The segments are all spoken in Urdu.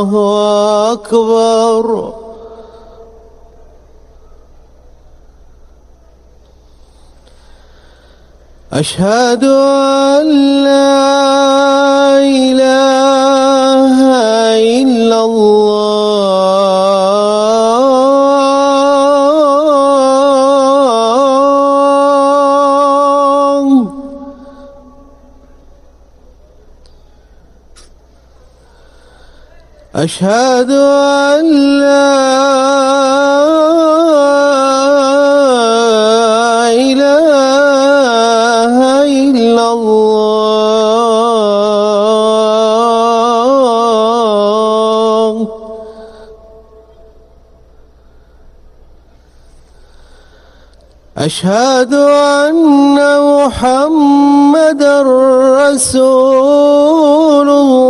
الله أكبر أشهد أن لا أشهد أن لا إله إلا الله. أشهد أن محمد رسول الله.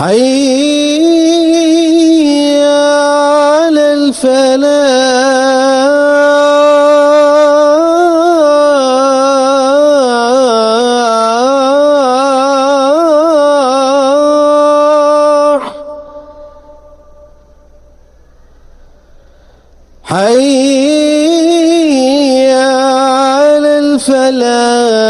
حي على الفلاح. حي على الفلاح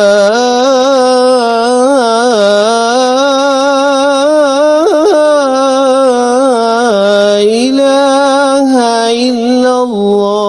إلا الله